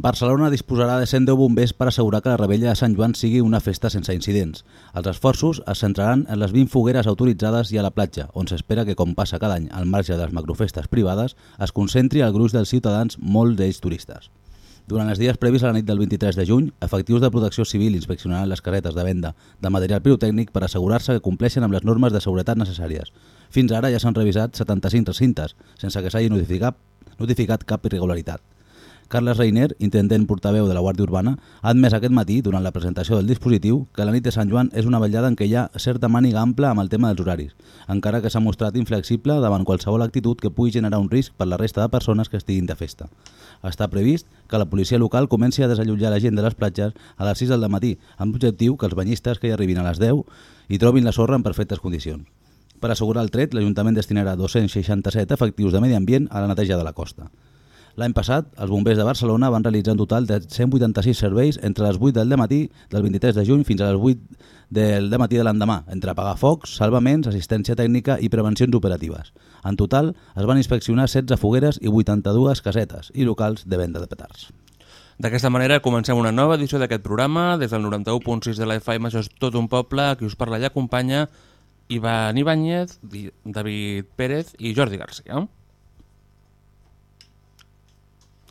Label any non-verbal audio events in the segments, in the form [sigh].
Barcelona disposarà de 110 bombers per assegurar que la rebella de Sant Joan sigui una festa sense incidents. Els esforços es centraran en les 20 fogueres autoritzades i a la platja, on s'espera que, com passa cada any al marge de les macrofestes privades, es concentri el gruix dels ciutadans, molts d'ells turistes. Durant els dies previs a la nit del 23 de juny, efectius de protecció civil inspeccionaran les carretes de venda de material pirotècnic per assegurar-se que compleixen amb les normes de seguretat necessàries. Fins ara ja s'han revisat 75 recintes, sense que s'hagi notificat, notificat cap irregularitat. Carles Reiner, intendent portaveu de la Guàrdia Urbana, ha admès aquest matí, durant la presentació del dispositiu, que la nit de Sant Joan és una vetllada en què hi ha certa màniga ampla amb el tema dels horaris, encara que s'ha mostrat inflexible davant qualsevol actitud que pugui generar un risc per la resta de persones que estiguin de festa. Està previst que la policia local comenci a desallotjar la gent de les platges a les 6 del matí, amb l'objectiu que els banyistes que hi arribin a les 10 i trobin la sorra en perfectes condicions. Per assegurar el tret, l'Ajuntament destinarà 267 efectius de medi ambient a la neteja de la costa. L'any passat, els bombers de Barcelona van realitzar un total de 186 serveis entre les 8 del matí del 23 de juny fins a les 8 del matí de l'endemà, entre apagar focs, salvaments, assistència tècnica i prevencions operatives. En total, es van inspeccionar 16 fogueres i 82 casetes i locals de venda de petards. D'aquesta manera comencem una nova edició d'aquest programa. Des del 91.6 de la FM, això és tot un poble. Qui us parla i acompanya Ivan Ibáñez, David Pérez i Jordi Garcia.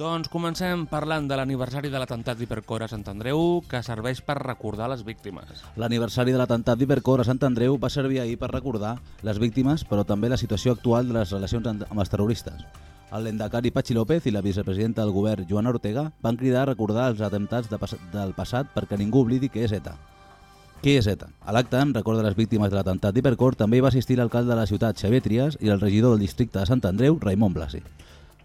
Doncs comencem parlant de l'aniversari de l'atemptat d'Hipercor a Sant Andreu, que serveix per recordar les víctimes. L'aniversari de l'atemptat d'Hipercor a Sant Andreu va servir ahir per recordar les víctimes, però també la situació actual de les relacions amb els terroristes. El lendacari Pachi López i la vicepresidenta del govern, Joana Ortega, van cridar a recordar els atemptats de pas del passat perquè ningú oblidi que és ETA. Qui és ETA? A l'acte, en record de les víctimes de l'atemptat d'Hipercor, també hi va assistir l'alcalde de la ciutat, Xavier Trias, i el regidor del districte de Sant Andreu, Raimon Blasi.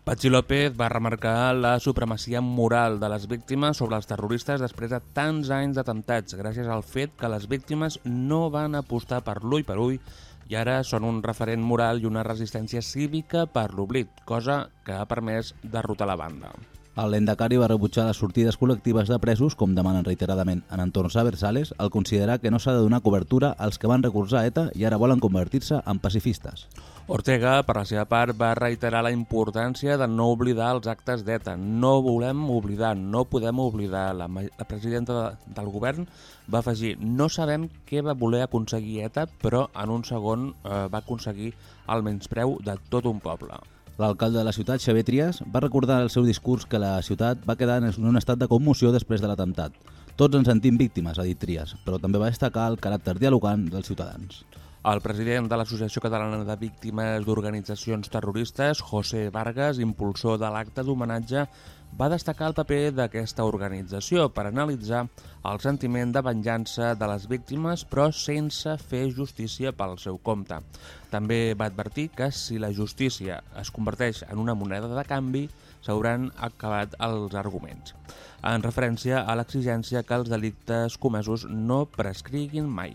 Patxi López va remarcar la supremacia moral de les víctimes sobre els terroristes després de tants anys d'atemptats, gràcies al fet que les víctimes no van apostar per l'ull per ull i ara són un referent moral i una resistència cívica per l'oblit, cosa que ha permès derrotar la banda. El Lendakari va rebutjar les sortides col·lectives de presos, com demanen reiteradament en entorns aversales, al considerar que no s'ha de donar cobertura als que van recursar ETA i ara volen convertir-se en pacifistes. Ortega, per la seva part, va reiterar la importància de no oblidar els actes d'ETA. No volem oblidar, no podem oblidar. La, la presidenta de, del govern va afegir no sabem què va voler aconseguir ETA, però en un segon eh, va aconseguir el menyspreu de tot un poble. L'alcalde de la ciutat, Xavier Trias, va recordar el seu discurs que la ciutat va quedar en un estat de commoció després de l'atemptat. Tots ens sentim víctimes, ha dit Trias, però també va destacar el caràcter dialogant dels ciutadans. El president de l'Associació Catalana de Víctimes d'Organitzacions Terroristes, José Vargas, impulsor de l'acte d'homenatge, va destacar el paper d'aquesta organització per analitzar el sentiment de venjança de les víctimes però sense fer justícia pel seu compte. També va advertir que si la justícia es converteix en una moneda de canvi s'hauran acabat els arguments, en referència a l'exigència que els delictes comesos no prescriguin mai.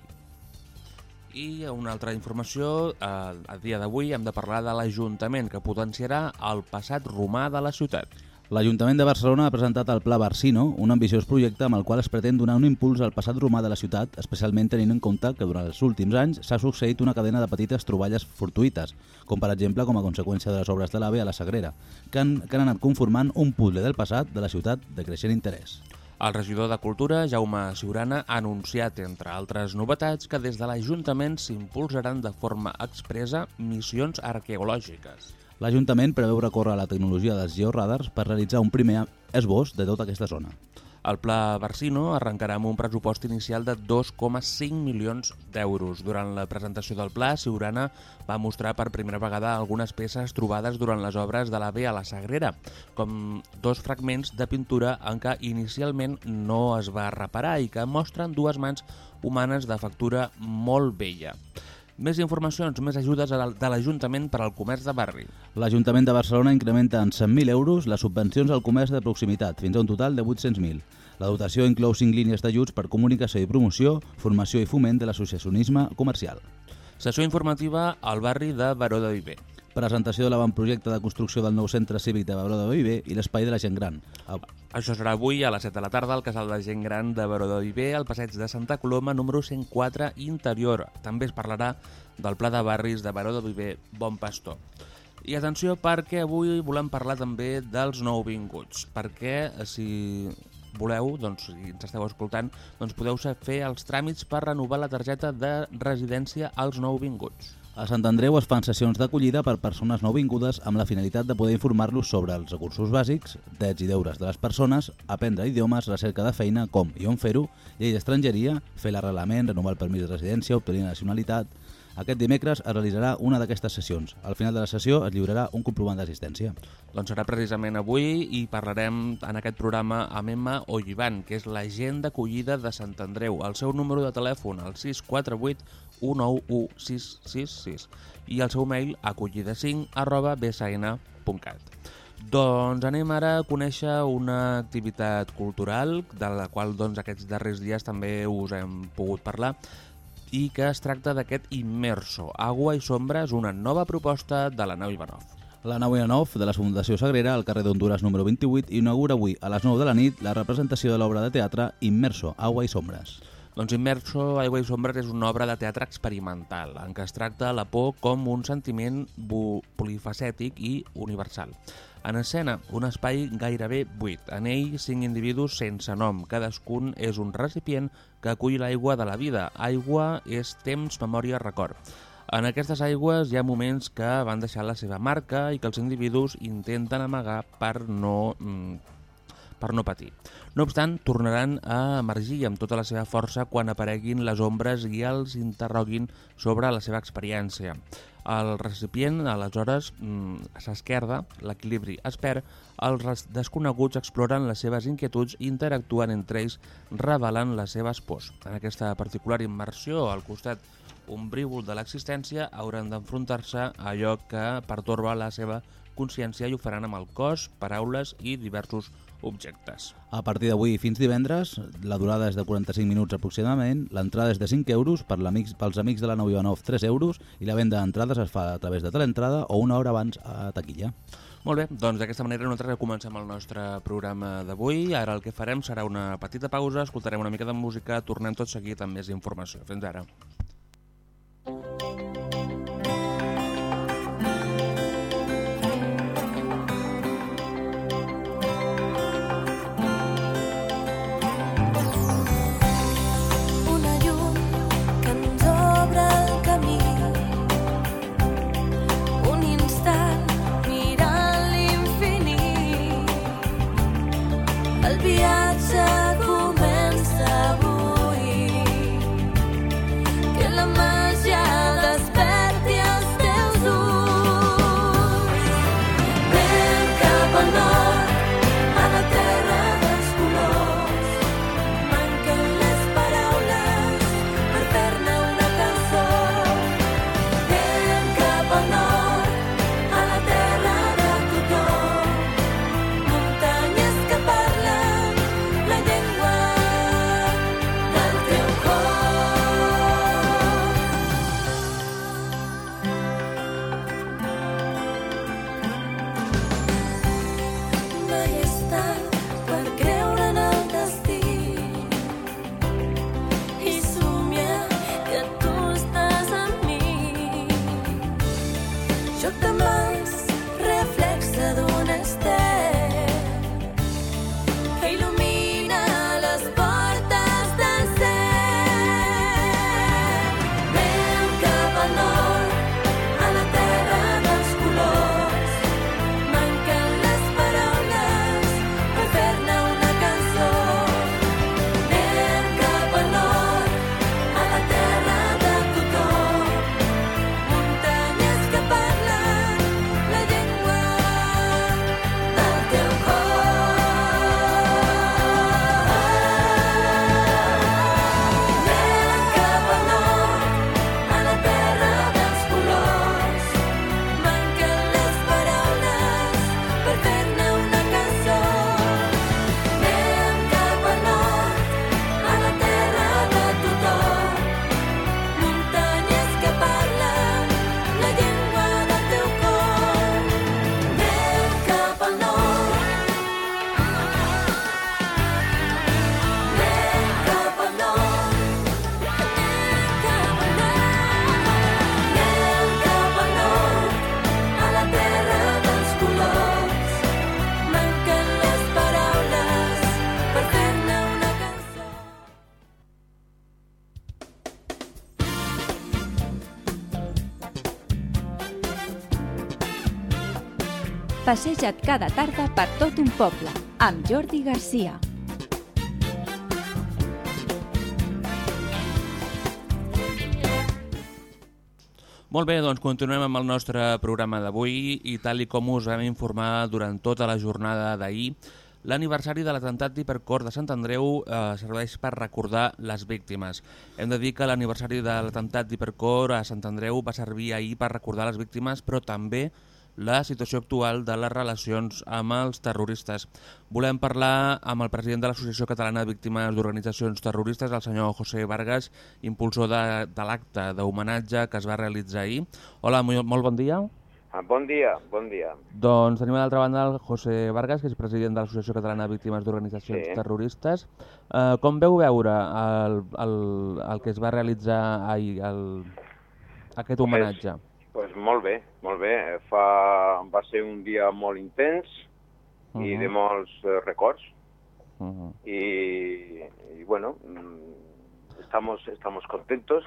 I una altra informació, eh, a dia d'avui hem de parlar de l'Ajuntament que potenciarà el passat romà de la ciutat. L'Ajuntament de Barcelona ha presentat el Pla Barsino, un ambiciós projecte amb el qual es pretén donar un impuls al passat romà de la ciutat, especialment tenint en compte que durant els últims anys s'ha succeït una cadena de petites troballes fortuïtes, com per exemple com a conseqüència de les obres de l'AVE a la Sagrera, que han, que han anat conformant un puzzle del passat de la ciutat de creixent interès. El regidor de Cultura, Jaume Siurana, ha anunciat, entre altres novetats, que des de l'Ajuntament s'impulsaran de forma expressa missions arqueològiques. L'Ajuntament preveu recórrer a la tecnologia dels georadars per realitzar un primer esbós de tota aquesta zona. El pla Barsino arrencarà amb un pressupost inicial de 2,5 milions d'euros. Durant la presentació del pla, Siurana va mostrar per primera vegada algunes peces trobades durant les obres de l'AVE a la Sagrera, com dos fragments de pintura en què inicialment no es va reparar i que mostren dues mans humanes de factura molt vella. Més informacions, més ajudes de l'Ajuntament per al comerç de barri. L'Ajuntament de Barcelona incrementa en 100.000 euros les subvencions al comerç de proximitat, fins a un total de 800.000. La dotació inclou 5 línies d'ajuts per comunicació i promoció, formació i foment de l'associacionisme comercial. Sessió informativa al barri de Baró de Viver presentació de l'avantprojecte de construcció del nou centre cívic de Baró de Viver i l'espai de la gent gran. Això serà avui a les 7 de la tarda al casal de gent gran de Baró de Viver, al passeig de Santa Coloma, número 104, interior. També es parlarà del pla de barris de Baró de Viver, Bon Pastor. I atenció perquè avui volem parlar també dels nouvinguts, perquè eh, si voleu, doncs, si ens esteu escoltant, doncs podeu fer els tràmits per renovar la targeta de residència als nouvinguts. A Sant Andreu es fan sessions d'acollida per persones nouvingudes amb la finalitat de poder informar-los sobre els recursos bàsics, drets i deures de les persones, aprendre idiomes, recerca de feina, com i on fer-ho, llei d'estrangeria, fer l'arrelament, renovar el permís de residència, obtenir nacionalitat... Aquest dimecres es realitzarà una d'aquestes sessions. Al final de la sessió es lliurarà un comprovant d'assistència. Doncs serà precisament avui i parlarem en aquest programa amb Emma Ollivan, que és l'agent d'acollida de Sant Andreu. El seu número de telèfon, el 648 191666 i el seu mail acollida5 arroba bsn.cat. Doncs anem ara a conèixer una activitat cultural de la qual doncs, aquests darrers dies també us hem pogut parlar i que es tracta d'aquest Immerso, Agua i Sombra és una nova proposta de la nau Ivanov. La nau Ivanov de la Fundació Sagrera al carrer d'Honduras número 28 inaugura avui a les 9 de la nit la representació de l'obra de teatre Immerso, Agua i Sombres. Doncs Immerso, Aigua i Sombres és una obra de teatre experimental en què es tracta la por com un sentiment polifacètic i universal. En escena, un espai gairebé buit. En ell, cinc individus sense nom. Cadascun és un recipient que acull l'aigua de la vida. Aigua és temps, memòria, record. En aquestes aigües hi ha moments que van deixar la seva marca i que els individus intenten amagar per no mm, per no patir. No obstant, tornaran a emergir amb tota la seva força quan apareguin les ombres i els interroguin sobre la seva experiència. El recipient, aleshores, mm, s'esquerda, l'equilibri es perd, els desconeguts exploren les seves inquietuds i interactuen entre ells, revelant les seves pors. En aquesta particular immersió, al costat ombrívol de l'existència, hauran d'enfrontar-se a allò que pertorba la seva consciència i ho faran amb el cos, paraules i diversos objectes. A partir d'avui fins divendres, la durada és de 45 minuts aproximadament, l'entrada és de 5 euros, per amics, pels amics de la 9 Ivanov 3 euros i la venda d'entrades es fa a través de teleentrada o una hora abans a taquilla. Molt bé, doncs d'aquesta manera nosaltres comencem el nostre programa d'avui. Ara el que farem serà una petita pausa, escoltarem una mica de música, tornem tot seguit amb més informació. Fins ara. Passeja't cada tarda per tot un poble, amb Jordi Garcia. Molt bé, doncs continuem amb el nostre programa d'avui i tal i com us vam informar durant tota la jornada d'ahir, l'aniversari de l'atemptat d'Hipercor de Sant Andreu eh, serveix per recordar les víctimes. Hem de dir que l'aniversari de l'atemptat d'Hipercor a Sant Andreu va servir ahir per recordar les víctimes, però també la situació actual de les relacions amb els terroristes. Volem parlar amb el president de l'Associació Catalana de Víctimes d'Organitzacions Terroristes, el senyor José Vargas, impulsor de, de l'acte d'homenatge que es va realitzar ahir. Hola, molt, molt bon dia. Ah, bon dia, bon dia. Doncs tenim a l'altra banda el José Vargas, que és president de l'Associació Catalana de Víctimes d'Organitzacions Sí. Terroristes. Eh, com veu veure el, el, el que es va realitzar ahir, el, aquest homenatge? Pues molt bé, molt bé. Eh, Fa, va ser un dia molt intens i Mhm. de molts eh, records. Uh -huh. Y, y bueno, mm, estamos, estamos contentos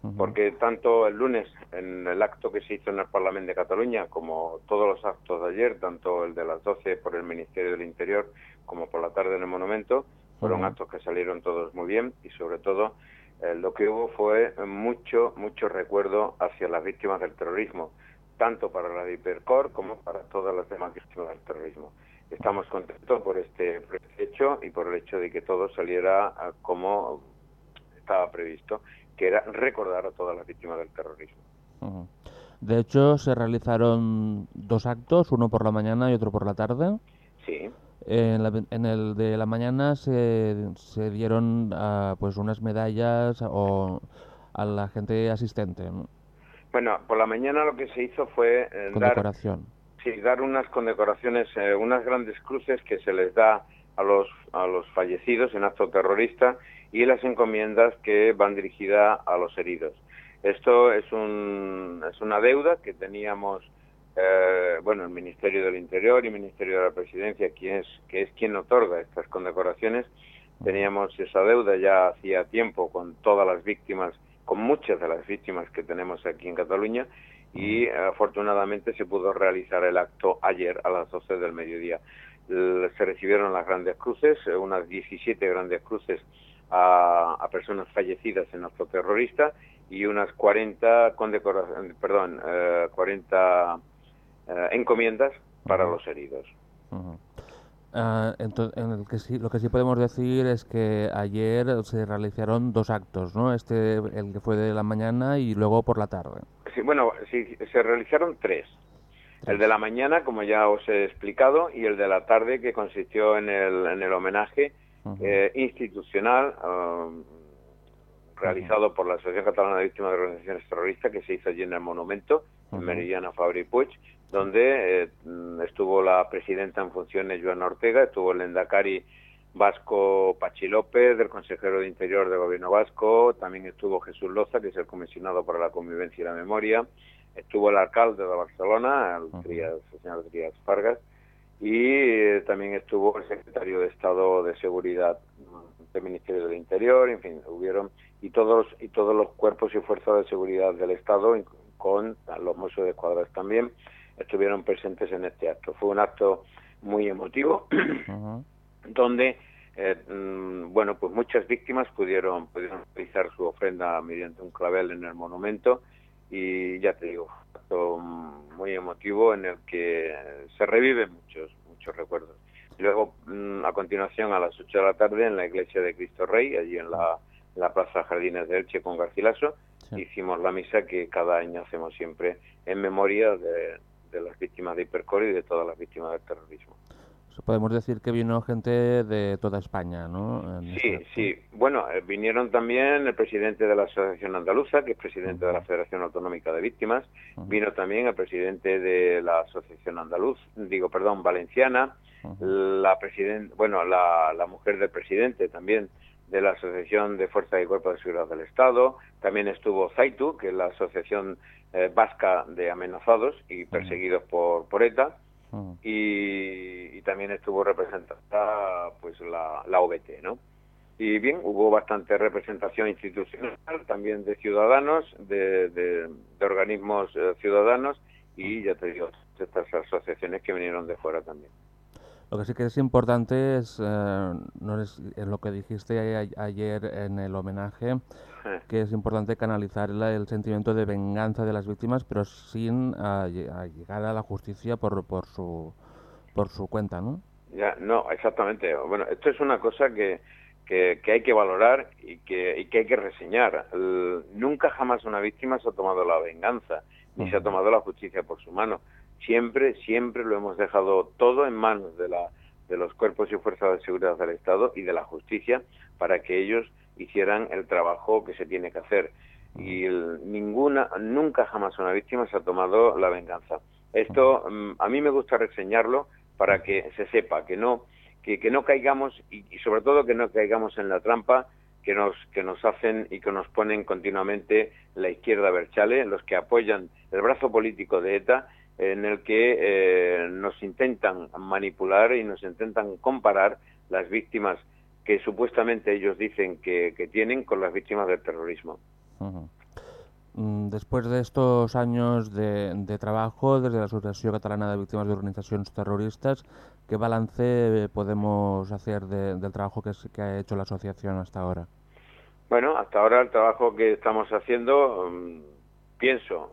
Uh -huh. porque tanto el lunes en el acto que se hizo en el Parlamento de Cataluña como todos los actos de ayer, tanto el de las 12 por el Ministerio del Interior como por la tarde en el Monumento, fueron Ujú. actos que salieron todos muy bien y sobre todo eh, lo que hubo fue mucho, mucho recuerdo hacia las víctimas del terrorismo, tanto para la de Hipercor como para todas las demás víctimas del terrorismo. Estamos contentos por este, por este hecho y por el hecho de que todo saliera ah, como estaba previsto, que era recordar a todas las víctimas del terrorismo. De hecho, se realizaron dos actos, uno por la mañana y otro por la tarde. Sí, En, la- en el de la mañana se, se dieron ah, pues unas medallas o a la gente asistente, ¿no? bueno, por la mañana lo que se hizo fue eh, dar. Sí, dar unas condecoraciones, eh, unas grandes cruces que se les da a los, a los fallecidos en acto terrorista y las encomiendas que van dirigidas a los heridos. Esto es, un, es una deuda que teníamos, eh, bueno, el Ministerio del Interior y el Ministerio de la Presidencia, quien es, que es quien otorga estas condecoraciones. Teníamos esa deuda ya hacía tiempo con todas las víctimas, con muchas de las víctimas que tenemos aquí en Cataluña y eh, afortunadamente se pudo realizar el acto ayer a las 12 del mediodía. Se recibieron las grandes cruces, eh, unas 17 grandes cruces a, a personas fallecidas en acto terrorista y unas 40 condecora- perdón, eh, 40 eh, encomiendas para los heridos. Ujú. Ah, ento- en el que sí, lo que sí podemos decir es que ayer se realizaron dos actos, ¿no? Este, el que fue de la mañana y luego por la tarde. Sí, bueno, sí, se realizaron tres. El de la mañana, como ya os he explicado, y el de la tarde, que consistió en el, en el homenaje eh, institucional um, realizado por la Asociación Catalana de Víctimas de Organizaciones Terroristas, que se hizo allí en el Monumento, en. Meridiana Fabri Puig, donde eh, estuvo la presidenta en funciones, Joana Ortega, estuvo el Endacari Vasco Pachi López, del consejero de Interior del Gobierno Vasco, también estuvo Jesús Loza, que es el comisionado para la convivencia y la memoria, estuvo el alcalde de Barcelona, el, señor Trias Fargas, y eh, también estuvo el secretario de Estado de Seguridad del Ministerio del Interior, en fin, hubieron y todos y todos los cuerpos y fuerzas de seguridad del Estado, con los Mossos de Escuadras también, estuvieron presentes en este acto. Fue un acto muy emotivo, [clears throat] donde eh, mm, bueno, pues muchas víctimas pudieron pudieron realizar su ofrenda mediante un clavel en el monumento y ya te digo, fue un acto muy emotivo en el que se reviven muchos muchos recuerdos. Luego, mm, a continuación, a las 8 de la tarde, en la iglesia de Cristo Rey, allí en la, en la Plaza Jardines de Elche con Garcilaso, Sí. hicimos la misa que cada año hacemos siempre en memoria de, de las víctimas de Hipercor y de todas las víctimas del terrorismo. Podemos decir que vino gente de toda España, ¿no? En Sí, este sí. Bueno, eh, vinieron también el presidente de la Asociación Andaluza, que es presidente de la Federación Autonómica de Víctimas. Vino también el presidente de la Asociación Andaluz, digo, perdón, Valenciana. La presidente, bueno, la, la mujer del presidente también de la Asociación de Fuerzas y Cuerpos de Seguridad del Estado. También estuvo Zaitu, que es la Asociación eh, Vasca de Amenazados y Perseguidos por, por ETA y, y también estuvo representada pues la, la OBT, ¿no? Y bien, hubo bastante representación institucional, también de ciudadanos, de, de- de organismos eh, ciudadanos y ya te digo, estas asociaciones que vinieron de fuera también. Lo que sí que es importante es, eh, no es, lo que dijiste ayer en el homenaje, que es importante canalizar el sentimiento de venganza de las víctimas, pero sin llegar a la justicia por, por, su, por su cuenta, ¿no? Ya, no, exactamente. Bueno, esto es una cosa que, que, hay que valorar y que, y que hay que reseñar. nunca jamás una víctima se ha tomado la venganza, ni se ha tomado la justicia por su mano. Siempre, siempre lo hemos dejado todo en manos de, la, de los cuerpos y fuerzas de seguridad del Estado y de la justicia para que ellos hicieran el trabajo que se tiene que hacer. Y ninguna, nunca jamás una víctima se ha tomado la venganza. Esto mm, a mí me gusta reseñarlo para que se sepa que no que, que no caigamos y, sobre todo que no caigamos en la trampa que nos que nos hacen y que nos ponen continuamente la izquierda Berchale, los que apoyan el brazo político de ETA en el que eh, nos intentan manipular y nos intentan comparar las víctimas que supuestamente ellos dicen que, tienen con las víctimas del terrorismo. Mm, después de estos años de, trabajo desde la Asociación Catalana de Víctimas de Organizaciones Terroristas, ¿qué balance podemos hacer del trabajo que, que ha hecho la asociación hasta ahora? Bueno, hasta ahora el trabajo que estamos haciendo, mm, pienso,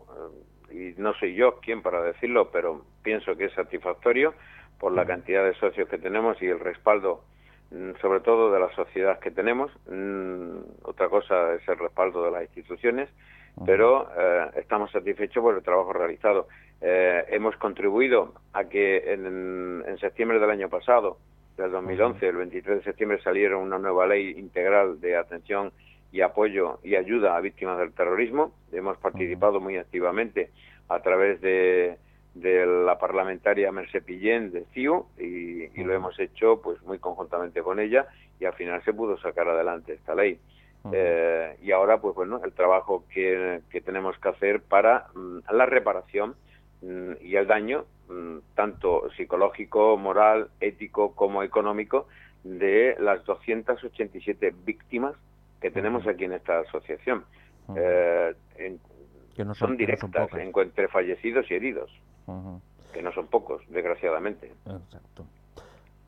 y no soy yo quien para decirlo, pero pienso que es satisfactorio por la cantidad de socios que tenemos y el respaldo mm, sobre todo de la sociedad que tenemos. Mm, otra cosa es el respaldo de las instituciones, pero eh, estamos satisfechos por el trabajo realizado. Eh, hemos contribuido a que en, en, septiembre del año pasado, del 2011, el 23 de septiembre, saliera una nueva ley integral de atención y apoyo y ayuda a víctimas del terrorismo. Hemos participado muy activamente a través de, de la parlamentaria Merce Pillén de CIU y, lo hemos hecho pues muy conjuntamente con ella y al final se pudo sacar adelante esta ley. Eh, y ahora pues bueno el trabajo que, que tenemos que hacer para mm, la reparación mm, y el daño mm, tanto psicológico, moral, ético como económico de las 287 víctimas que tenemos aquí en esta asociación. Eh, que no son, directas entre fallecidos y heridos, que no son pocos, desgraciadamente. Exacto.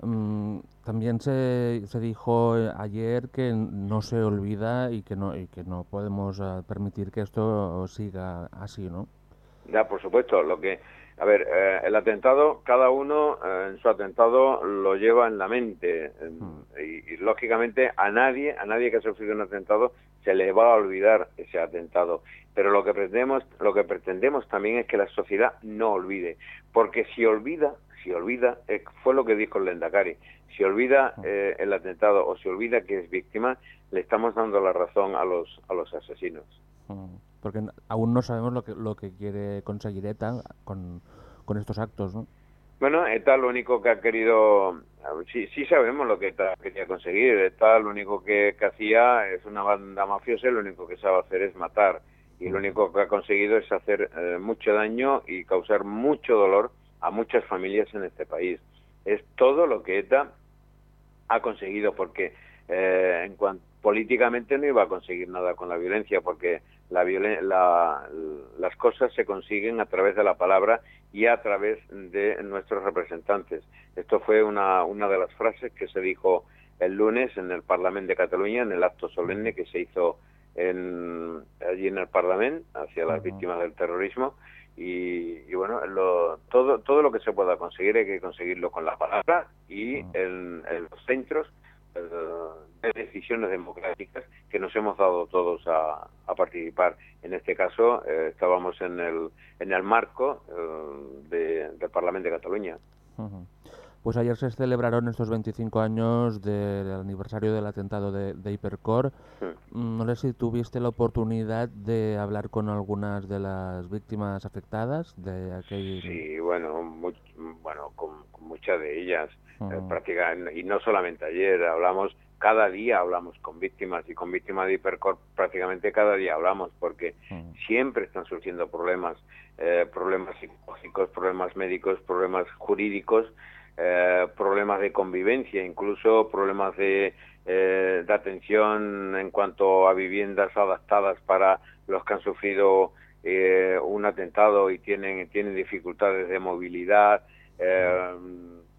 Mm, también se, se dijo ayer que no se olvida y que no, y que no podemos eh, permitir que esto siga así, ¿no? Ya, por supuesto. Lo que a ver, eh, el atentado, cada uno eh, en su atentado lo lleva en la mente hmm. y, lógicamente a nadie, a nadie que ha sufrido un atentado se le va a olvidar ese atentado. Pero lo que pretendemos, lo que pretendemos también es que la sociedad no olvide, porque si olvida, si olvida, eh, fue lo que dijo el Lendakari, si olvida hmm. el atentado o si olvida que es víctima, le estamos dando la razón a los a los asesinos. Hmm porque aún no sabemos lo que, lo que quiere conseguir ETA con, con estos actos, ¿no? Bueno, ETA lo único que ha querido, sí, sí sabemos lo que ETA quería conseguir, ETA lo único que, hacía es una banda mafiosa y lo único que sabe hacer es matar y lo único que ha conseguido es hacer eh, mucho daño y causar mucho dolor a muchas familias en este país. Es todo lo que ETA ha conseguido porque eh, en cuanto políticamente no iba a conseguir nada con la violencia porque la, las cosas se consiguen a través de la palabra y a través de nuestros representantes. Esto fue una, una de las frases que se dijo el lunes en el Parlamento de Cataluña, en el acto solemne que se hizo en, allí en el Parlamento hacia las víctimas del terrorismo. Y, bueno, todo, todo lo que se pueda conseguir hay que conseguirlo con la palabra y en, en los centros de decisiones democráticas que nos hemos dado todos a, participar. En este caso, eh, estábamos en el, en el marco eh, del Parlamento de Cataluña. Pues ayer se celebraron estos 25 años del aniversario del atentado de, de Hipercor. Mm, no sé si tuviste la oportunidad de hablar con algunas de las víctimas afectadas de aquel... Sí, bueno, bueno con, muchas de ellas. Eh, y no solamente ayer, hablamos cada día hablamos con víctimas y con víctimas de hipercorp prácticamente cada día hablamos porque siempre están surgiendo problemas, eh, problemas psicológicos, problemas médicos, problemas jurídicos, eh, problemas de convivencia, incluso problemas de, eh, de atención en cuanto a viviendas adaptadas para los que han sufrido eh, un atentado y tienen, tienen dificultades de movilidad, eh,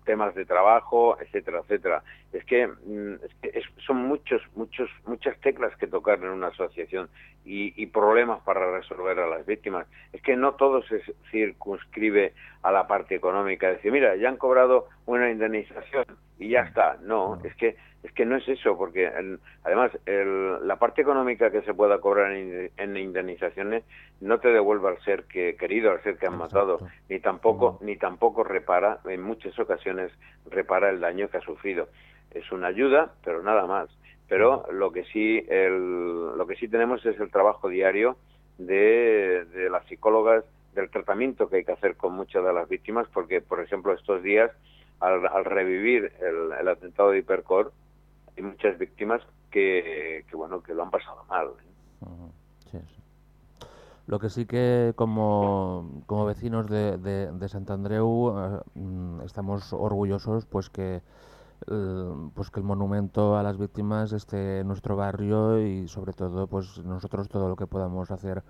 temas de trabajo, etcétera, etcétera. Es que, mm, es que es- son muchos, muchos, muchas teclas que tocar en una asociación y, y problemas para resolver a las víctimas. Es que no todo se circunscribe a la parte económica. Decir, mira, ya han cobrado una indemnización y ya está. No, es que es que no es eso, porque el- además el- la parte económica que se pueda cobrar en, en indemnizaciones no te devuelve al ser que querido, al ser que han matado, ni tampoco ni tampoco repara, en muchas ocasiones repara el daño que ha sufrido. Es una ayuda, pero nada más. Pero lo que sí el, lo que sí tenemos es el trabajo diario de, de las psicólogas del tratamiento que hay que hacer con muchas de las víctimas, porque por ejemplo estos días al, al revivir el, el atentado de Hipercor hay muchas víctimas que, que bueno que lo han pasado mal. ¿eh? Ujú, Sí, sí. Lo que sí que como, como vecinos de, de, de Sant Andreu eh, mm, estamos orgullosos pues que eh, pues que el monumento a las víctimas esté en nuestro barrio y sobre todo pues nosotros todo lo que podamos hacer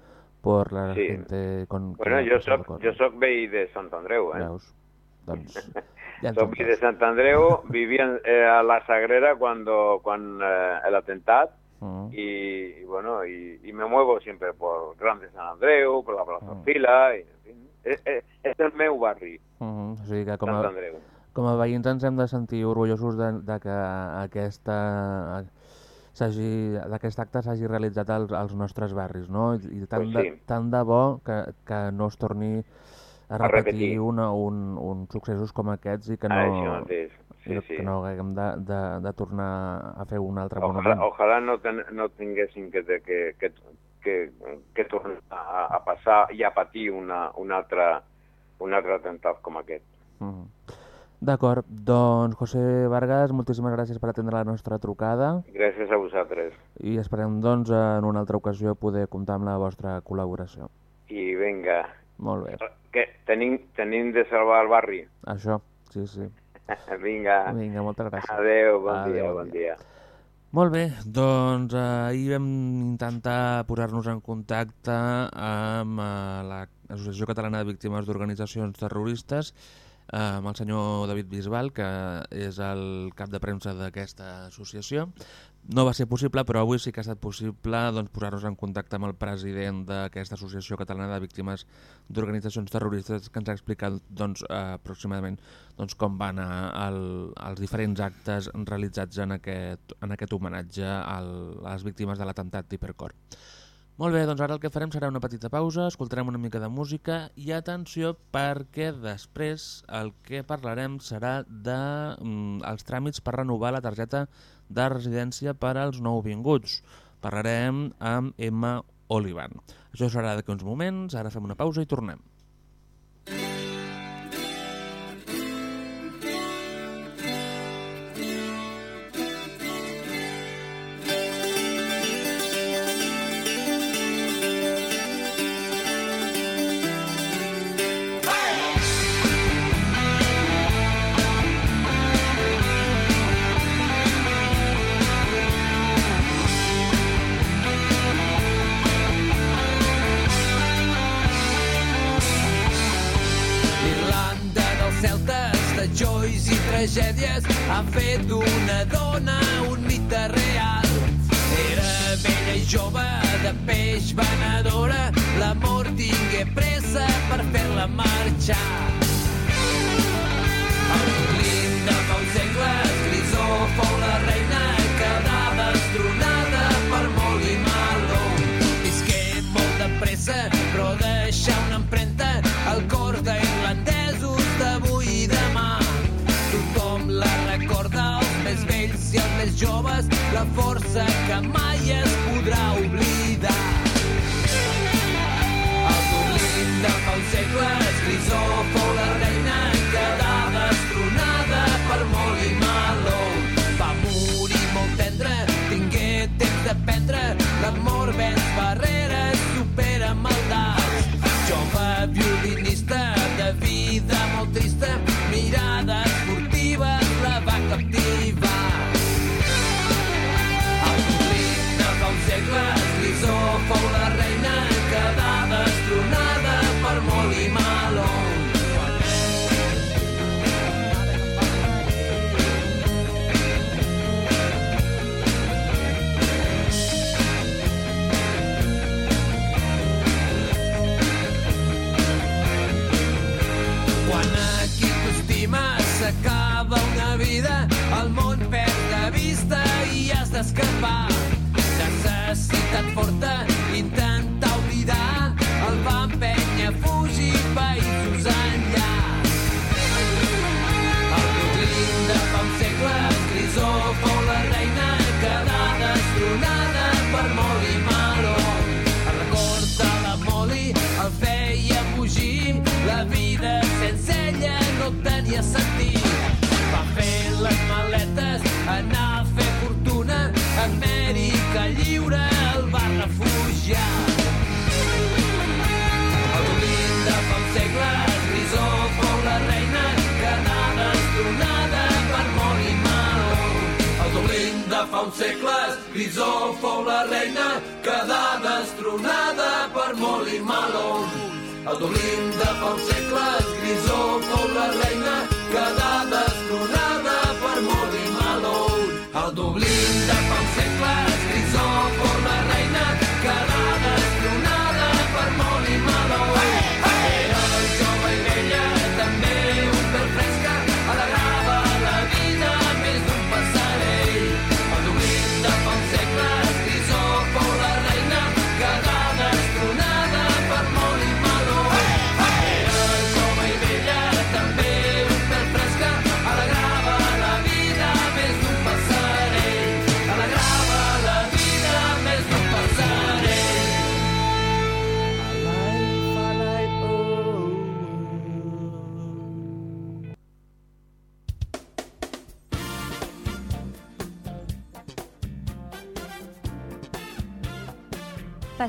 por la Sí. gente con Bueno, passat soc, jo soc veí de Sant Andreu, eh? Veus? Doncs [laughs] veí de. Sant Andreu, vivia en- eh, a la Sagrera cuando, cuando eh, el atentado Mhm. y, y bueno, y, y me muevo siempre por Grande San Andreu, por la Plaza Mm. Fila, y, en fin, és, és, és el meu barri, Mhm. O sigui que com Sant a, Andreu. com a veïns ens hem de sentir orgullosos de, de que aquesta d'aquest acte s'hagi realitzat als, als nostres barris, no? I tant, Pues de, sí. tant de bo que, que no es torni a A repetir, repetir. una, un, un successos com aquests i que no, Ah, i sí, sí. que no haguem de, de, de tornar a fer un altre Ojalà, monument. ojalà no, ten, no tinguessin que, que, que, que, que tornar a, a passar i a patir una, un, altre, un altre atemptat com aquest. Mhm. D'acord, doncs José Vargas, moltíssimes gràcies per atendre la nostra trucada Gràcies a vosaltres. i esperem doncs en una altra ocasió poder comptar amb la vostra col·laboració. I vinga, Molt bé, que tenim, tenim de salvar el barri. això, sí, sí. [laughs] Vinga, Vinga, moltes gràcies. adeu, bon Adeu, dia, bon bon dia. Molt bé, doncs eh, ahir vam intentar posar-nos en contacte amb eh, l'Associació Catalana de Víctimes d'Organitzacions Terroristes, amb el senyor David Bisbal, que és el cap de premsa d'aquesta associació. No va ser possible, però avui sí que ha estat possible doncs, posar-nos en contacte amb el president d'aquesta Associació Catalana de Víctimes d'Organitzacions Terroristes, que ens ha explicat doncs, eh, aproximadament doncs, com van anar el, els diferents actes realitzats en aquest, en aquest homenatge a les víctimes de l'atemptat d'Hipercor. Molt bé, doncs ara el que farem serà una petita pausa, escoltarem una mica de música i atenció perquè després el que parlarem serà de mm, els tràmits per renovar la targeta de residència per als nouvinguts. Parlarem amb Emma Olivan. Això serà d'aquí uns moments, ara fem una pausa i tornem.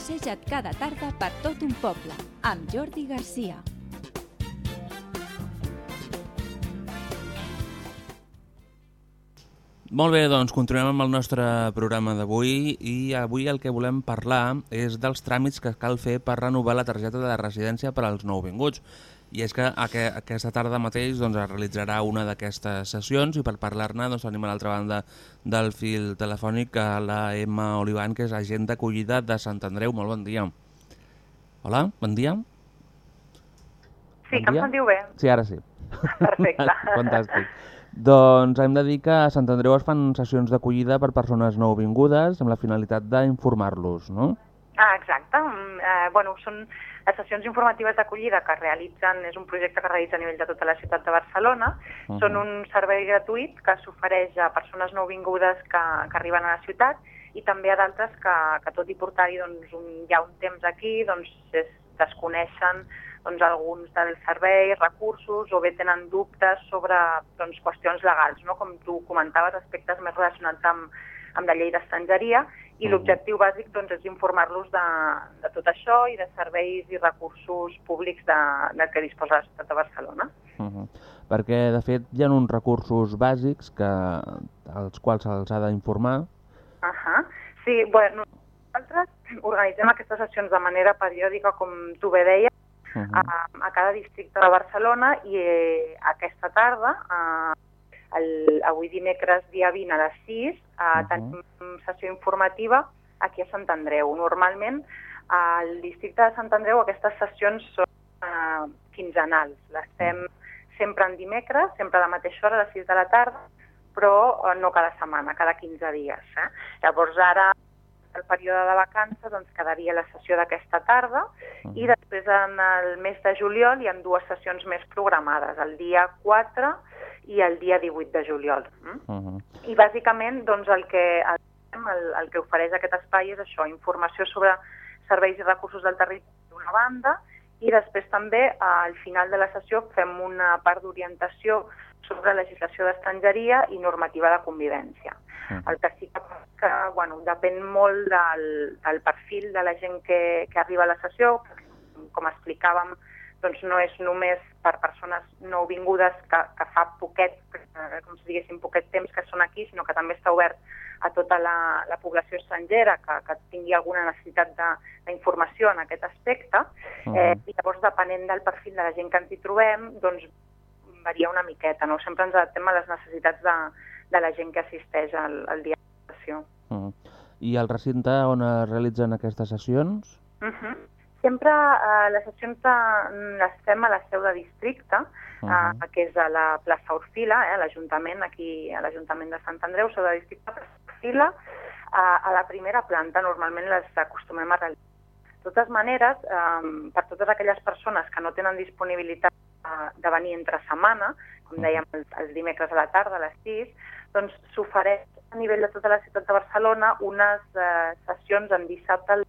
Passeja't cada tarda per tot un poble amb Jordi Garcia. Molt bé, doncs continuem amb el nostre programa d'avui i avui el que volem parlar és dels tràmits que cal fer per renovar la targeta de residència per als nouvinguts. I és que aqu aquesta tarda mateix doncs, es realitzarà una d'aquestes sessions i per parlar-ne doncs, tenim a l'altra banda del fil telefònic a la Emma Olivan, que és agent d'acollida de Sant Andreu. Molt bon dia. Hola, bon dia. Sí, Bon que em dia. sentiu bé? Sí, ara sí. Perfecte. [laughs] Fantàstic. Doncs hem de dir que a Sant Andreu es fan sessions d'acollida per persones nouvingudes amb la finalitat d'informar-los, no? Ah, exacte. Mm, Eh, bueno, són les sessions informatives d'acollida que realitzen, és un projecte que realitza a nivell de tota la ciutat de Barcelona. Mhm. Són un servei gratuït que s'ofereix a persones nouvingudes que, que arriben a la ciutat i també a d'altres que, que tot i portar-hi doncs, un, ja un temps aquí, doncs es desconeixen doncs, alguns del servei, recursos, o bé tenen dubtes sobre doncs, qüestions legals, no? com tu comentaves, aspectes més relacionats amb, amb la llei d'estrangeria, i Mhm. l'objectiu bàsic doncs, és informar-los de, de tot això i de serveis i recursos públics de, de què disposa la ciutat de Barcelona. Uh -huh. Perquè, de fet, hi ha uns recursos bàsics que, als quals se'ls ha d'informar. Uh -huh. Sí, bueno, nosaltres organitzem aquestes sessions de manera periòdica, com tu bé deies, Uh -huh. a, a cada districte de Barcelona i eh, aquesta tarda, eh, el, avui dimecres dia 20 a les 6, eh, Mhm. tenim sessió informativa aquí a Sant Andreu. Normalment al districte de Sant Andreu aquestes sessions són eh, quinzenals. Les fem sempre en dimecres, sempre a la mateixa hora, a les 6 de la tarda, però eh, no cada setmana, cada 15 dies. Eh? Llavors ara el període de vacances doncs quedaria la sessió d'aquesta tarda i després en el mes de juliol hi ha dues sessions més programades, el dia 4 i el dia 18 de juliol. Mm? Uh -huh. I bàsicament doncs, el, que, el, el que ofereix aquest espai és això, informació sobre serveis i recursos del territori d'una banda i després també al final de la sessió fem una part d'orientació sobre legislació d'estrangeria i normativa de convivència. El que sí que, que bueno, depèn molt del, del perfil de la gent que, que arriba a la sessió, com explicàvem, doncs no és només per persones nouvingudes que, que fa poquet, com si diguéssim, poquet temps que són aquí, sinó que també està obert a tota la, la població estrangera que, que tingui alguna necessitat de- d'informació en aquest aspecte. Eh, I llavors, depenent del perfil de la gent que ens hi trobem, doncs varia una miqueta, no? Sempre ens adaptem a les necessitats de, de la gent que assisteix al, al dia de sessió. Uh -huh. I el recinte on es realitzen aquestes sessions? Uh -huh. Sempre eh, les sessions de, les fem a la seu de districte, uh Mhm. -huh. que és a la plaça Orfila, eh, a l'Ajuntament, aquí a l'Ajuntament de Sant Andreu, seu de districte, Orfila, a, a la primera planta normalment les acostumem a realitzar. De totes maneres, eh, per totes aquelles persones que no tenen disponibilitat eh, de venir entre setmana, com dèiem els, els dimecres a la tarda, a les 6, doncs s'ofereix a nivell de tota la ciutat de Barcelona unes eh, sessions en dissabte al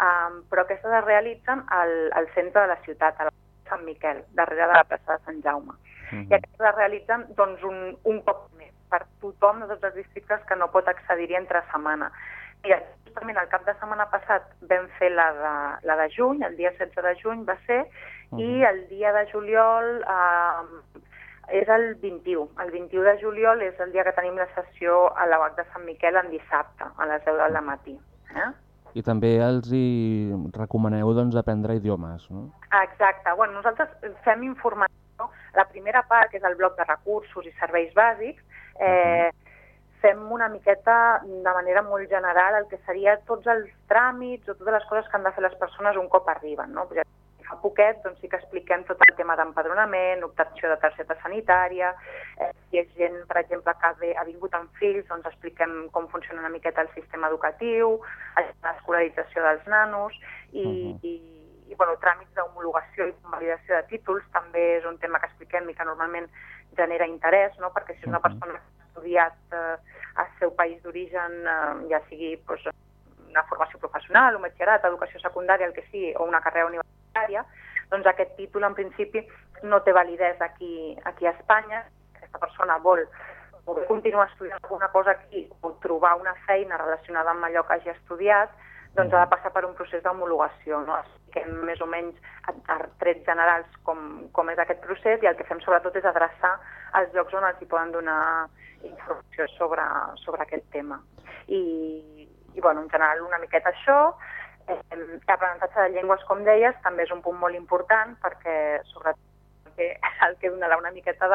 um, però aquestes es realitzen al, al centre de la ciutat, a la Sant Miquel, darrere de la plaça de Sant Jaume. Uh I aquestes es realitzen doncs, un, un cop més per tothom de tots els districtes que no pot accedir-hi entre setmana. I justament el cap de setmana passat vam fer la de, la de juny, el dia 16 de juny va ser, i el dia de juliol eh, és el 21. El 21 de juliol és el dia que tenim la sessió a la Bac de Sant Miquel en dissabte, a les 10 del matí. Eh? I també els hi recomaneu doncs, aprendre idiomes, no? Exacte. Bueno, nosaltres fem informació. La primera part, que és el bloc de recursos i serveis bàsics, eh, fem una miqueta de manera molt general el que seria tots els tràmits o totes les coses que han de fer les persones un cop arriben. No? Fa poquet doncs sí que expliquem tot el tema d'empadronament, obtenció de targeta sanitària, eh, si és gent, per exemple, que ve, ha vingut amb fills, doncs expliquem com funciona una miqueta el sistema educatiu, l'escolarització dels nanos i, uh -huh. i, i bueno, tràmits d'homologació i convalidació de títols també és un tema que expliquem i que normalment genera interès, no? perquè si és una persona que ha estudiat eh, al seu país d'origen, eh, ja sigui doncs, una formació professional, un batxillerat, educació secundària, el que sigui, o una carrera universitària, doncs aquest títol en principi no té validesa aquí, aquí a Espanya. Aquesta persona vol o continuar estudiant alguna cosa aquí o trobar una feina relacionada amb allò que hagi estudiat, doncs ha de passar per un procés d'homologació. No? Expliquem més o menys a, a trets generals com, com és aquest procés i el que fem sobretot és adreçar els llocs on els hi poden donar informació sobre, sobre aquest tema. I, i bueno, en general una miqueta això. L'aprenentatge de llengües, com deies, també és un punt molt important perquè sobretot que, el que donarà una miqueta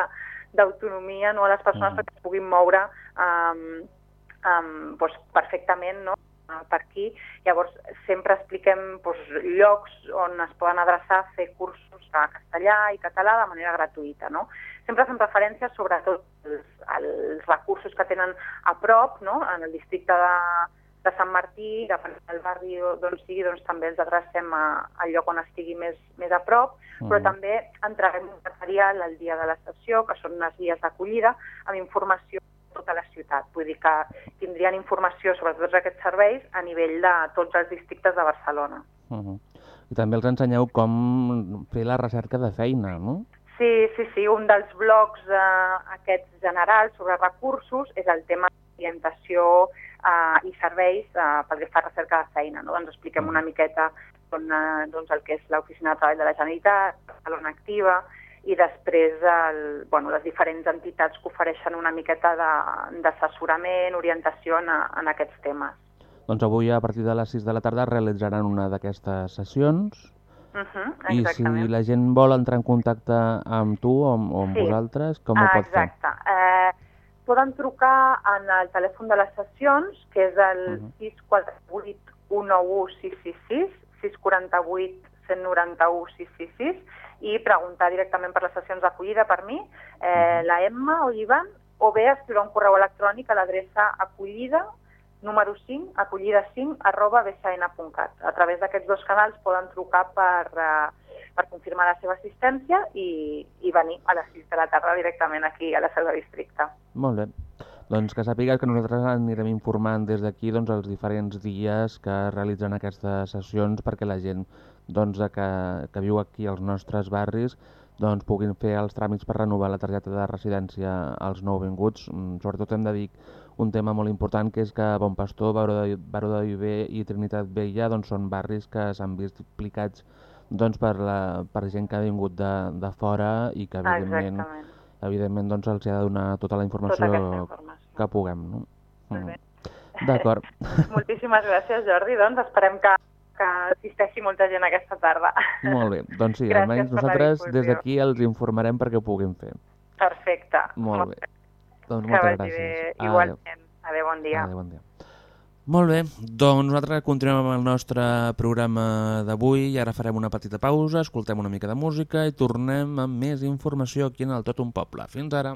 d'autonomia no, a les persones Mhm. perquè es puguin moure um, um, doncs, perfectament no? per aquí. Llavors, sempre expliquem doncs, llocs on es poden adreçar a fer cursos de castellà i català de manera gratuïta. No? Sempre fem referència sobretot als, als recursos que tenen a prop, no? en el districte de, de Sant Martí, depenent del barri d'on sigui, doncs també ens adrecem a, al lloc on estigui més, més a prop, però Mhm. també entreguem un material el dia de la sessió, que són unes guies d'acollida, amb informació de tota la ciutat. Vull dir que tindrien informació sobre tots aquests serveis a nivell de tots els districtes de Barcelona. Uh -huh. I també els ensenyeu com fer la recerca de feina, no? Sí, sí, sí, un dels blocs eh, aquests generals sobre recursos és el tema d'orientació eh, i serveis eh, pel que fa a recerca de feina. No? Doncs expliquem una miqueta on, eh, doncs, el que és l'Oficina de Treball de la Generalitat, Barcelona Activa, i després el, bueno, les diferents entitats que ofereixen una miqueta de- d'assessorament, orientació en, en aquests temes. Doncs avui a partir de les 6 de la tarda realitzaran una d'aquestes sessions Uh -huh, i si exactament. la gent vol entrar en contacte amb tu o amb, o amb Sí. vosaltres, com ho Ah, pot fer? Exacte. Eh, poden trucar en el telèfon de les sessions, que és el Mhm. 648 191 666, 648 191 666, i preguntar directament per les sessions d'acollida per mi, eh, la Emma o l'Ivan, o bé escriure un correu electrònic a l'adreça acollida número 5, acollida5, arroba bsn.cat. A través d'aquests dos canals poden trucar per, eh, per confirmar la seva assistència i, i venir a les 6 de la tarda directament aquí a la seu de districte. Molt bé. Doncs que sàpigues que nosaltres anirem informant des d'aquí doncs, els diferents dies que realitzen aquestes sessions perquè la gent doncs, que, que viu aquí als nostres barris doncs, puguin fer els tràmits per renovar la targeta de residència als nouvinguts. Mm, Sobretot hem de dir un tema molt important que és que Bon Pastor, Baró de, Baró de Viver i Trinitat Vella doncs, són barris que s'han vist implicats doncs, per, la, per gent que ha vingut de, de fora i que evidentment Exactament. evidentment doncs, els ha de donar tota la Tota informació aquesta informació. que puguem. No? Bé. D'acord. [laughs] Moltíssimes gràcies, Jordi. Doncs esperem que, que assisteixi molta gent aquesta tarda. Molt bé. Doncs sí, Gràcies almenys nosaltres des d'aquí els informarem perquè ho puguin fer. Perfecte. Molt bé. Doncs Que moltes bé. gràcies. Adéu. Igualment. Adéu, bon dia. Adéu, bon dia. Molt bé, doncs nosaltres continuem amb el nostre programa d'avui i ara farem una petita pausa, escoltem una mica de música i tornem amb més informació aquí en el Tot un Poble. Fins ara.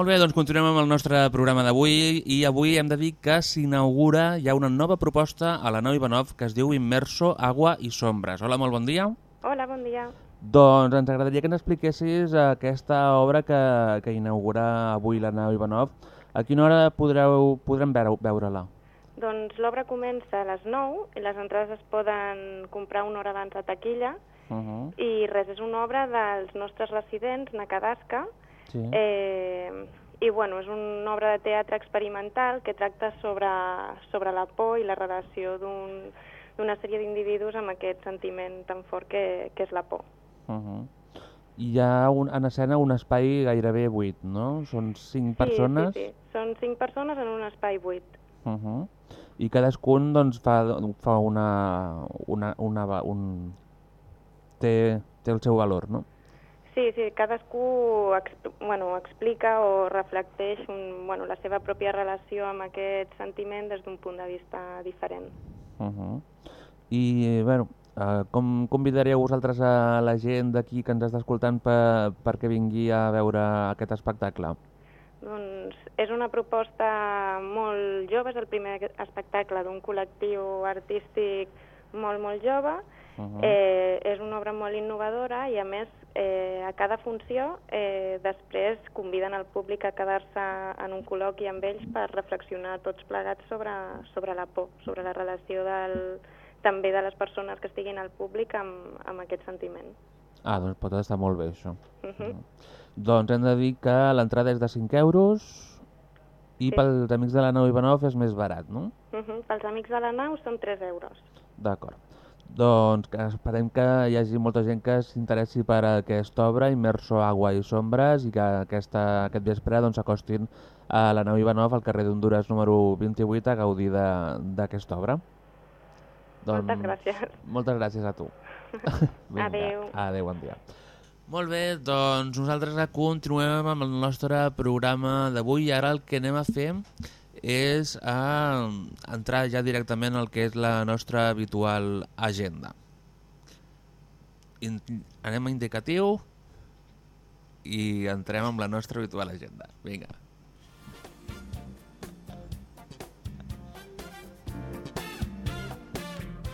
Molt bé, doncs continuem amb el nostre programa d'avui i avui hem de dir que s'inaugura, hi ha una nova proposta a la nau Ivanov que es diu Immerso, Agua i Sombres. Hola, molt bon dia. Hola, bon dia. Doncs ens agradaria que ens expliquessis aquesta obra que, que inaugura avui la nau Ivanov. A quina hora podreu, podrem veure-la? Doncs l'obra comença a les 9 i les entrades es poden comprar una hora abans a taquilla Uh -huh. i res, és una obra dels nostres residents, Nakadasca, Sí. eh, i bueno, és una obra de teatre experimental que tracta sobre, sobre la por i la relació d'un- d'una sèrie d'individus amb aquest sentiment tan fort que, que és la por. Uh -huh. Hi ha un, en escena un espai gairebé buit, no? Són cinc persones? Sí, sí, sí. Són cinc persones en un espai buit. Uh -huh. I cadascun doncs, fa, fa una, una, una, un... té, té el seu valor, no? Sí, sí, cadascú exp bueno, explica o reflecteix un, bueno, la seva pròpia relació amb aquest sentiment des d'un punt de vista diferent. Uh -huh. I, bueno, eh, com convidaríeu vosaltres a la gent d'aquí que ens està escoltant per, perquè vingui a veure aquest espectacle? Doncs és una proposta molt jove, és el primer espectacle d'un col·lectiu artístic molt, molt jove. Uh -huh. eh, és una obra molt innovadora i, a més, eh, a cada funció eh, després conviden al públic a quedar-se en un col·loqui amb ells per reflexionar tots plegats sobre, sobre la por, sobre la relació del, també de les persones que estiguin al públic amb, amb aquest sentiment. Ah, doncs pot estar molt bé, això. Uh -huh. Doncs hem de dir que l'entrada és de 5 euros i Sí. pels amics de la nau Ivanov és més barat, no? Uh -huh. Pels amics de la nau són 3 euros. D'acord. Doncs que esperem que hi hagi molta gent que s'interessi per aquesta obra, Immerso Agua i Sombres, i que aquesta, aquest vespre doncs, s'acostin a la nau Ivanov al carrer d'Honduras número 28 a gaudir d'aquesta obra. Moltes gràcies. Moltes gràcies a tu. [laughs] Adéu. Adéu, bon dia. Molt bé, doncs nosaltres continuem amb el nostre programa d'avui i ara el que anem a fer és a entrar ja directament al que és la nostra habitual agenda. In anem a indicatiu i entrem amb la nostra habitual agenda. Vinga.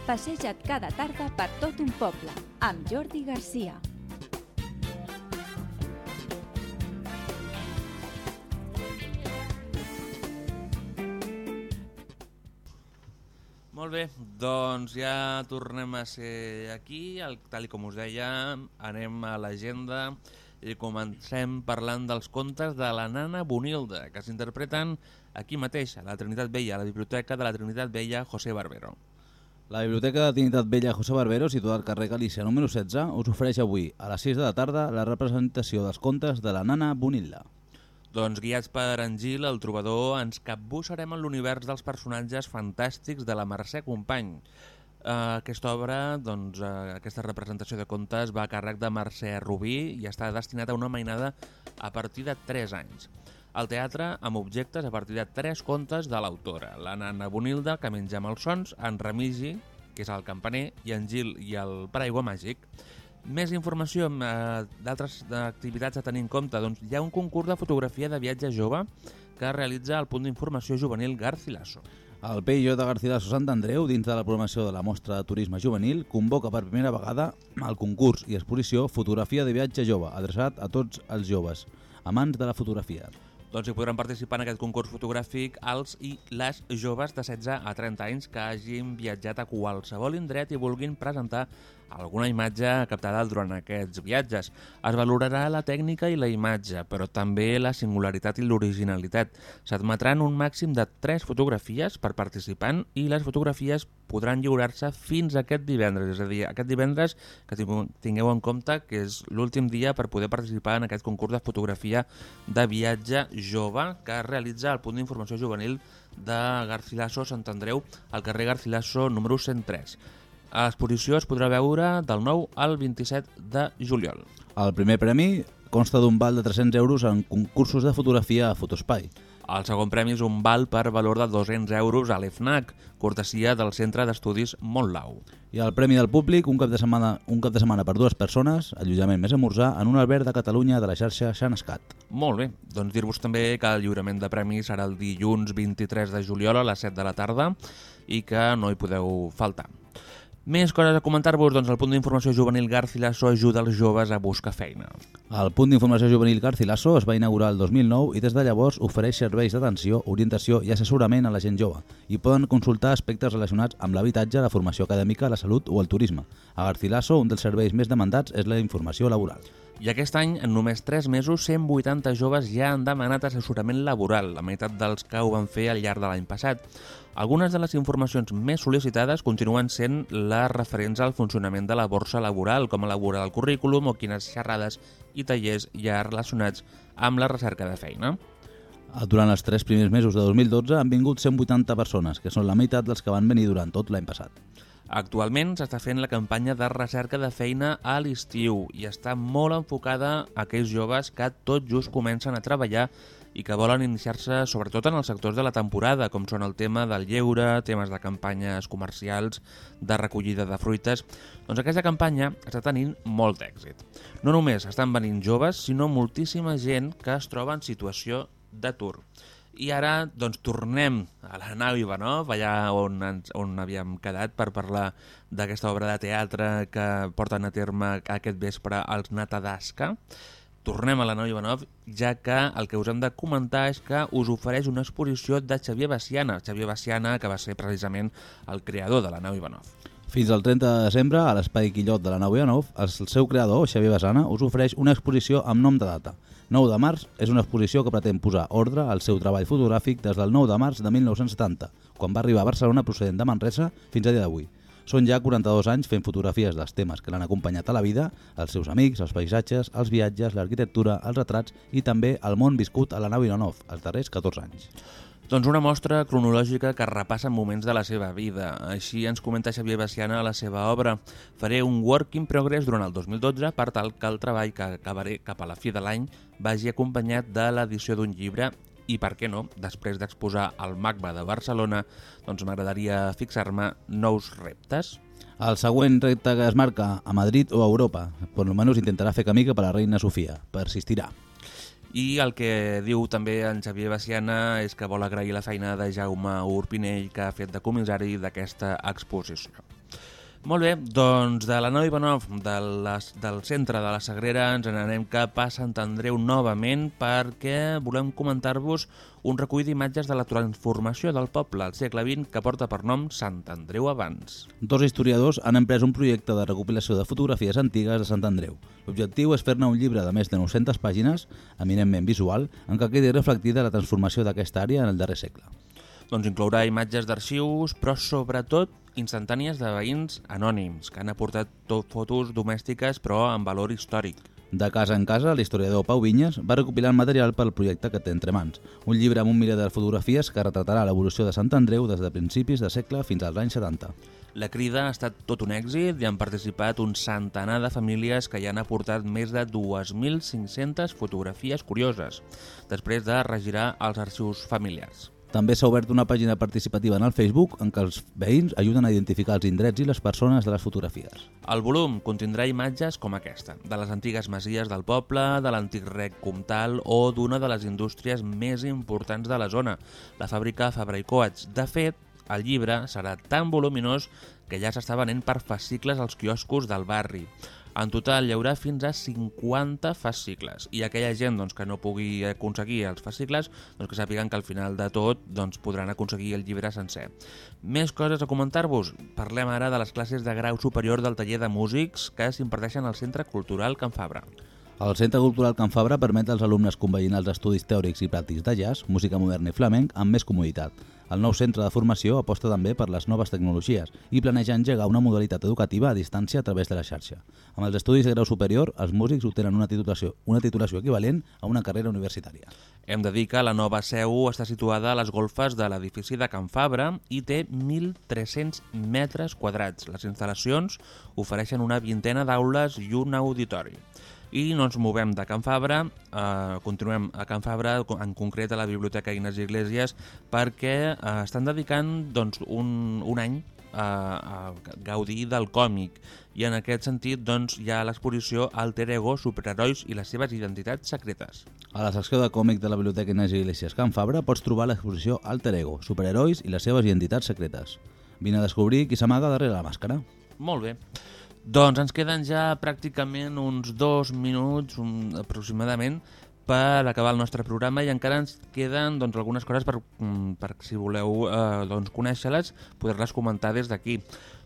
Passeja't cada tarda per tot un poble amb Jordi Garcia. Molt bé, doncs ja tornem a ser aquí, el, tal com us deia, anem a l'agenda i comencem parlant dels contes de la nana Bonilda, que s'interpreten aquí mateix, a la Trinitat Vella, a la Biblioteca de la Trinitat Vella José Barbero. La Biblioteca de Trinitat Vella José Barbero, situada al carrer Galícia número 16, us ofereix avui, a les 6 de la tarda, la representació dels contes de la nana Bonilda. Doncs guiats per en Gil, el trobador, ens capbussarem en l'univers dels personatges fantàstics de la Mercè Company. Uh, aquesta obra, doncs, uh, aquesta representació de contes va a càrrec de Mercè Rubí i està destinat a una mainada a partir de 3 anys. Al teatre, amb objectes a partir de 3 contes de l'autora. La nana Bonilda, que menja malsons, en Remigi, que és el campaner, i en Gil i el paraigua màgic. Més informació eh, d'altres activitats a tenir en compte. Doncs hi ha un concurs de fotografia de viatge jove que realitza el punt d'informació juvenil Garcilaso. El PIO de Garcilaso Sant Andreu, dins de la programació de la Mostra de Turisme Juvenil, convoca per primera vegada el concurs i exposició Fotografia de viatge jove, adreçat a tots els joves, amants de la fotografia. Doncs hi podran participar en aquest concurs fotogràfic els i les joves de 16 a 30 anys que hagin viatjat a qualsevol indret i vulguin presentar alguna imatge captada durant aquests viatges. Es valorarà la tècnica i la imatge, però també la singularitat i l'originalitat. S'admetran un màxim de 3 fotografies per participant i les fotografies podran lliurar-se fins aquest divendres. És a dir, aquest divendres que tingu- tingueu en compte que és l'últim dia per poder participar en aquest concurs de fotografia de viatge jove que es realitza al punt d'informació juvenil de Garcilaso Sant Andreu al carrer Garcilaso número 103. L'exposició es podrà veure del 9 al 27 de juliol. El primer premi consta d'un val de 300 euros en concursos de fotografia a Fotospai. El segon premi és un val per valor de 200 euros a l'EFNAC, cortesia del Centre d'Estudis Montlau. I el Premi del Públic, un cap de setmana, un cap de setmana per dues persones, allotjament més amorzar, en un alberg de Catalunya de la xarxa Xanescat. Molt bé, doncs dir-vos també que el lliurament de premis serà el dilluns 23 de juliol a les 7 de la tarda i que no hi podeu faltar. Més coses a comentar-vos, doncs el punt d'informació juvenil Garcilaso ajuda els joves a buscar feina. El punt d'informació juvenil Garcilaso es va inaugurar el 2009 i des de llavors ofereix serveis d'atenció, orientació i assessorament a la gent jove i poden consultar aspectes relacionats amb l'habitatge, la formació acadèmica, la salut o el turisme. A Garcilaso, un dels serveis més demandats és la informació laboral. I aquest any, en només 3 mesos, 180 joves ja han demanat assessorament laboral, la meitat dels que ho van fer al llarg de l'any passat. Algunes de les informacions més sol·licitades continuen sent les referents al funcionament de la borsa laboral, com elaborar el currículum o quines xerrades i tallers hi ha relacionats amb la recerca de feina. Durant els tres primers mesos de 2012 han vingut 180 persones, que són la meitat dels que van venir durant tot l'any passat. Actualment s'està fent la campanya de recerca de feina a l'estiu i està molt enfocada a aquells joves que tot just comencen a treballar i que volen iniciar-se sobretot en els sectors de la temporada, com són el tema del lleure, temes de campanyes comercials, de recollida de fruites... Doncs aquesta campanya està tenint molt èxit. No només estan venint joves, sinó moltíssima gent que es troba en situació d'atur. I ara doncs, tornem a la nau Ivanov, allà on, ens, on havíem quedat per parlar d'aquesta obra de teatre que porten a terme aquest vespre als Natadasca. Tornem a la nau Ivanov, ja que el que us hem de comentar és que us ofereix una exposició de Xavier Baciana, Xavier Baciana, que va ser precisament el creador de la nau Ivanov. Fins al 30 de desembre, a l'Espai Quillot de la nau Ivanov, el seu creador, Xavier Basana, us ofereix una exposició amb nom de data. 9 de març és una exposició que pretén posar ordre al seu treball fotogràfic des del 9 de març de 1970, quan va arribar a Barcelona procedent de Manresa fins a dia d'avui. Són ja 42 anys fent fotografies dels temes que l'han acompanyat a la vida, els seus amics, els paisatges, els viatges, l'arquitectura, els retrats i també el món viscut a la nau Ivanov els darrers 14 anys. Doncs una mostra cronològica que repassa moments de la seva vida. Així ens comenta Xavier Baciana a la seva obra. Faré un work in progress durant el 2012 per tal que el treball que acabaré cap a la fi de l'any vagi acompanyat de l'edició d'un llibre i, per què no, després d'exposar al MACBA de Barcelona, doncs m'agradaria fixar-me nous reptes. El següent repte que es marca a Madrid o a Europa, per almenys intentarà fer camí cap a la reina Sofia. Persistirà. I el que diu també en Xavier Baciana és que vol agrair la feina de Jaume Urpinell que ha fet de comissari d'aquesta exposició. Molt bé, doncs de la Nau Ivanov, de les, del centre de la Sagrera, ens n'anem cap a Sant Andreu novament perquè volem comentar-vos un recull d'imatges de la transformació del poble al segle XX que porta per nom Sant Andreu abans. Dos historiadors han emprès un projecte de recopilació de fotografies antigues de Sant Andreu. L'objectiu és fer-ne un llibre de més de 900 pàgines, eminentment visual, en què quedi reflectida la transformació d'aquesta àrea en el darrer segle. Doncs inclourà imatges d'arxius, però sobretot instantànies de veïns anònims, que han aportat tot fotos domèstiques però amb valor històric. De casa en casa, l'historiador Pau Vinyes va recopilar el material pel projecte que té entre mans, un llibre amb un miler de fotografies que retratarà l'evolució de Sant Andreu des de principis de segle fins als anys 70. La crida ha estat tot un èxit i han participat un centenar de famílies que hi han aportat més de 2.500 fotografies curioses, després de regirar els arxius familiars. També s'ha obert una pàgina participativa en el Facebook en què els veïns ajuden a identificar els indrets i les persones de les fotografies. El volum contindrà imatges com aquesta, de les antigues masies del poble, de l'antic rec comtal o d'una de les indústries més importants de la zona, la fàbrica Fabra i Coats. De fet, el llibre serà tan voluminós que ja s'està venent per fascicles als quioscos del barri. En total hi haurà fins a 50 fascicles i aquella gent doncs, que no pugui aconseguir els fascicles doncs, que sàpiguen que al final de tot doncs, podran aconseguir el llibre sencer. Més coses a comentar-vos. Parlem ara de les classes de grau superior del taller de músics que s'imparteixen al Centre Cultural Can Fabra. El Centre Cultural Can Fabra permet als alumnes conveïnar els estudis teòrics i pràctics de jazz, música moderna i flamenc amb més comoditat. El nou centre de formació aposta també per les noves tecnologies i planeja engegar una modalitat educativa a distància a través de la xarxa. Amb els estudis de grau superior, els músics obtenen una titulació, una titulació equivalent a una carrera universitària. Hem de dir que la nova seu està situada a les golfes de l'edifici de Can Fabra i té 1.300 metres quadrats. Les instal·lacions ofereixen una vintena d'aules i un auditori. I no ens movem de Can Fabra, eh, continuem a Can Fabra, en concret a la Biblioteca Inés Iglesias, perquè eh, estan dedicant doncs, un, un any a, a gaudir del còmic i en aquest sentit doncs, hi ha l'exposició Alter Ego, superherois i les seves identitats secretes. A la secció de còmic de la Biblioteca Inés Iglesias Can Fabra pots trobar l'exposició Alter Ego, superherois i les seves identitats secretes. Vine a descobrir qui s'amaga darrere la màscara. Molt bé. Doncs ens queden ja pràcticament uns dos minuts un, aproximadament per acabar el nostre programa i encara ens queden doncs, algunes coses per, mm, per si voleu eh, doncs, conèixer-les, poder-les comentar des d'aquí.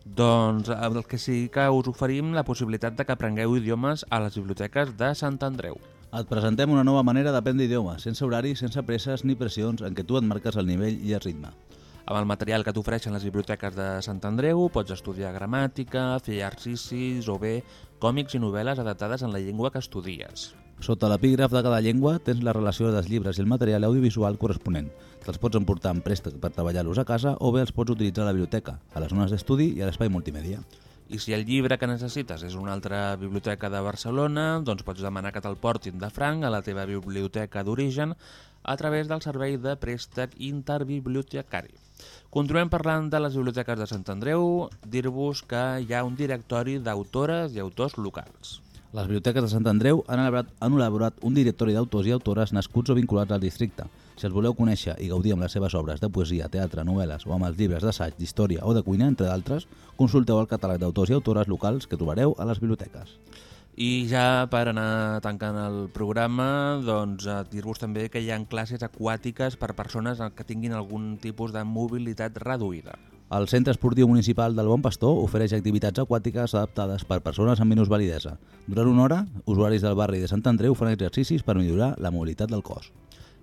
Doncs el que sí que us oferim la possibilitat de que aprengueu idiomes a les biblioteques de Sant Andreu. Et presentem una nova manera d'aprendre idiomes, sense horari, sense presses ni pressions, en què tu et marques el nivell i el ritme. Amb el material que t'ofereixen les biblioteques de Sant Andreu pots estudiar gramàtica, fer exercicis o bé còmics i novel·les adaptades en la llengua que estudies. Sota l'epígraf de cada llengua tens la relació dels llibres i el material audiovisual corresponent. Te'ls pots emportar en préstec per treballar-los a casa o bé els pots utilitzar a la biblioteca, a les zones d'estudi i a l'espai multimèdia. I si el llibre que necessites és una altra biblioteca de Barcelona, doncs pots demanar que te'l portin de franc a la teva biblioteca d'origen a través del servei de préstec interbibliotecari. Continuem parlant de les biblioteques de Sant Andreu, dir-vos que hi ha un directori d'autores i autors locals. Les biblioteques de Sant Andreu han elaborat, han elaborat un directori d'autors i autores nascuts o vinculats al districte. Si els voleu conèixer i gaudir amb les seves obres de poesia, teatre, novel·les o amb els llibres d'assaig, d'història o de cuina, entre d'altres, consulteu el catàleg d'autors i autores locals que trobareu a les biblioteques. I ja per anar tancant el programa, doncs dir-vos també que hi ha classes aquàtiques per persones que tinguin algun tipus de mobilitat reduïda. El Centre Esportiu Municipal del Bon Pastor ofereix activitats aquàtiques adaptades per persones amb minusvalidesa. Durant una hora, usuaris del barri de Sant Andreu fan exercicis per millorar la mobilitat del cos.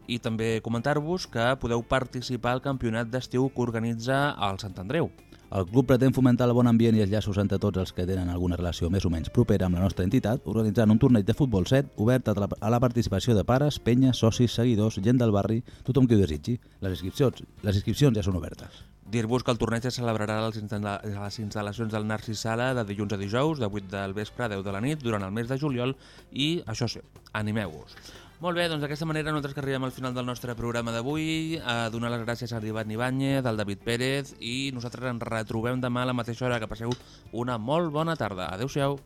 I també comentar-vos que podeu participar al campionat d'estiu que organitza el Sant Andreu. El club pretén fomentar el bon ambient i els llaços entre tots els que tenen alguna relació més o menys propera amb la nostra entitat, organitzant un torneig de futbol set obert a la, a la participació de pares, penyes, socis, seguidors, gent del barri, tothom qui ho desitgi. Les inscripcions, les inscripcions ja són obertes. Dir-vos que el torneig es celebrarà a les instal·la- a les instal·lacions del Narcís Sala de dilluns a dijous, de 8 del vespre a 10 de la nit, durant el mes de juliol, i això sí, animeu-vos. Molt bé, doncs d'aquesta manera nosaltres que arribem al final del nostre programa d'avui, a donar les gràcies a l'Ivan Ibáñez, al David Pérez, i nosaltres ens retrobem demà a la mateixa hora, que passeu una molt bona tarda. Adéu-siau.